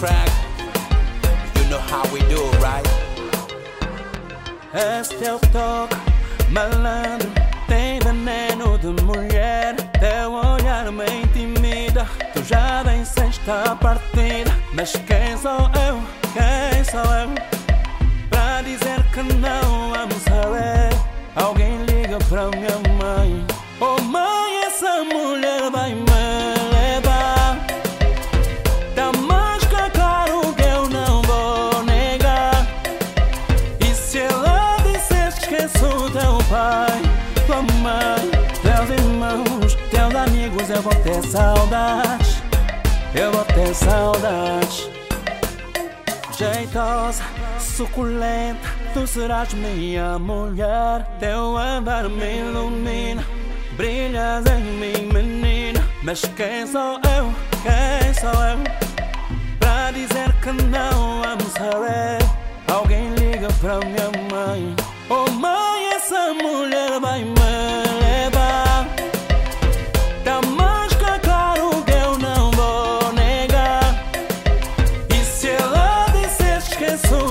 track. You know how we do, right? Este é o toque, malandro. Tem veneno de mulher. Teu olhar me intimida. Tu já venceste a partida. Mas quem sou eu? Quem sou eu? Pra dizer que não amo. Alguém amigos, eu vou ter saudades. Eu vou ter saudades. Jeitosa, suculenta, tu serás minha mulher. Teu andar me ilumina, brilhas em mim, menina. Mas quem sou eu? Quem sou eu? Pra dizer que não amo saber Alguém liga pra minha mãe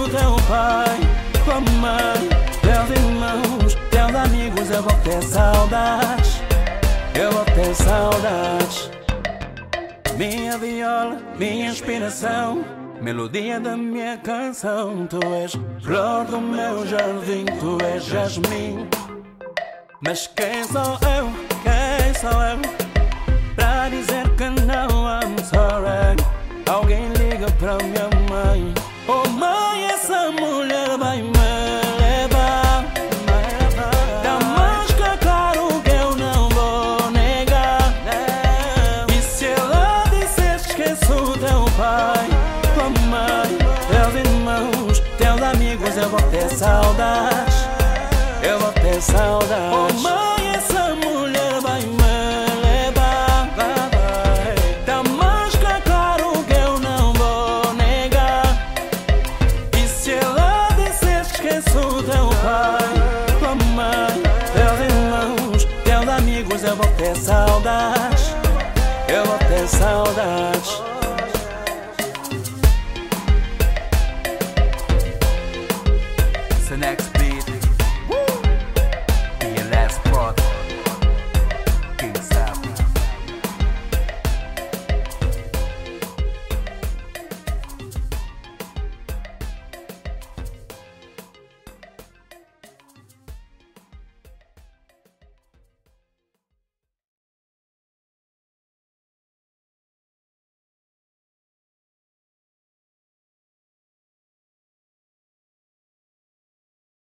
teu pai Tua mãe, teus irmãos, teus amigos Eu vou ter saudades Eu vou ter saudades minha viola, minha inspiração, melodia da minha canção. Tu és flor do meu jardim, tu és jasmim. Mas quem sou eu? Quem sou eu? Pra dizer eu vou ter saudades. Eu vou ter saudades. Oh mãe, essa mulher vai me levar. Tá mais que claro que eu não vou negar. E se ela disser esqueço teu pai, tua mãe, teus irmãos, teus amigos, eu vou ter saudades. Eu vou ter saudades. the next.